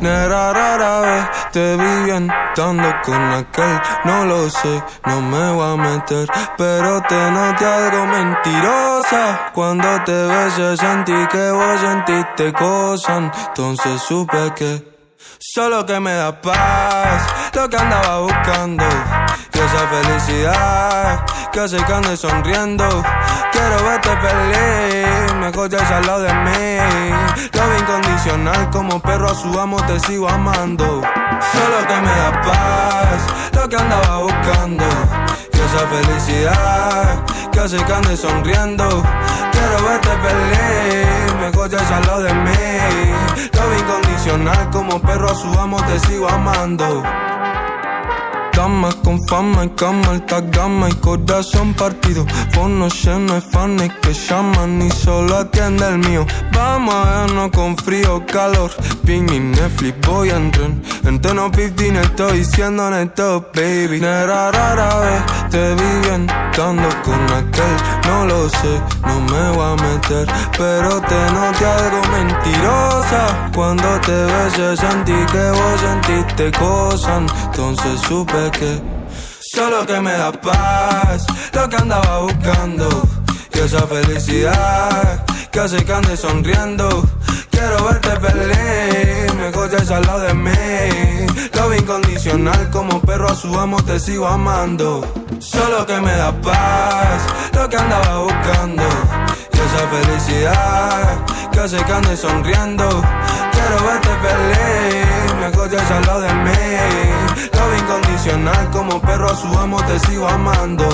Nera rara vez te vi bien con aquel. No lo sé, no me voy a meter, pero te noté algo mentirosa. Cuando te besé sentí que vos sentiste cosas, entonces supe que Solo que me da paz, lo que andaba buscando. Y esa felicidad que hace que ande sonriendo. Quiero verte feliz, mejor ya al lado de mí. Lo incondicional, como perro a su amo te sigo amando. Solo que me da paz, lo que andaba buscando. Y esa felicidad que hace que ande sonriendo. Quiero verte feliz, mejor ya al lado de mí. Lo incondicional, como perro a su amo te sigo amando. Dama con fama y cama, alta gama y corazón partido. Fono lleno de fans que llaman y solo atiende el mío. Vamos a vernos con frío, calor. Ping mi Netflix, voy a entrar. En tono 15 estoy diciendo neto, baby. Nera rara vez te vi bien, estando con aquel. No lo sé, no me voy a meter. Pero te noté algo mentirosa. Cuando te besé sentí que vos sentiste cosas. Entonces supe que solo que me da paz, lo que andaba buscando. Y esa felicidad que hace que ande sonriendo. Quiero verte feliz, mejor ya al lado de mí. Lo incondicional, como perro a su amo te sigo amando. Solo que me da paz, lo que andaba buscando. Y esa felicidad que hace que ande sonriendo. Quiero verte feliz, mejor ya al lado de mí. Lo incondicional, como perro a su amo te sigo amando.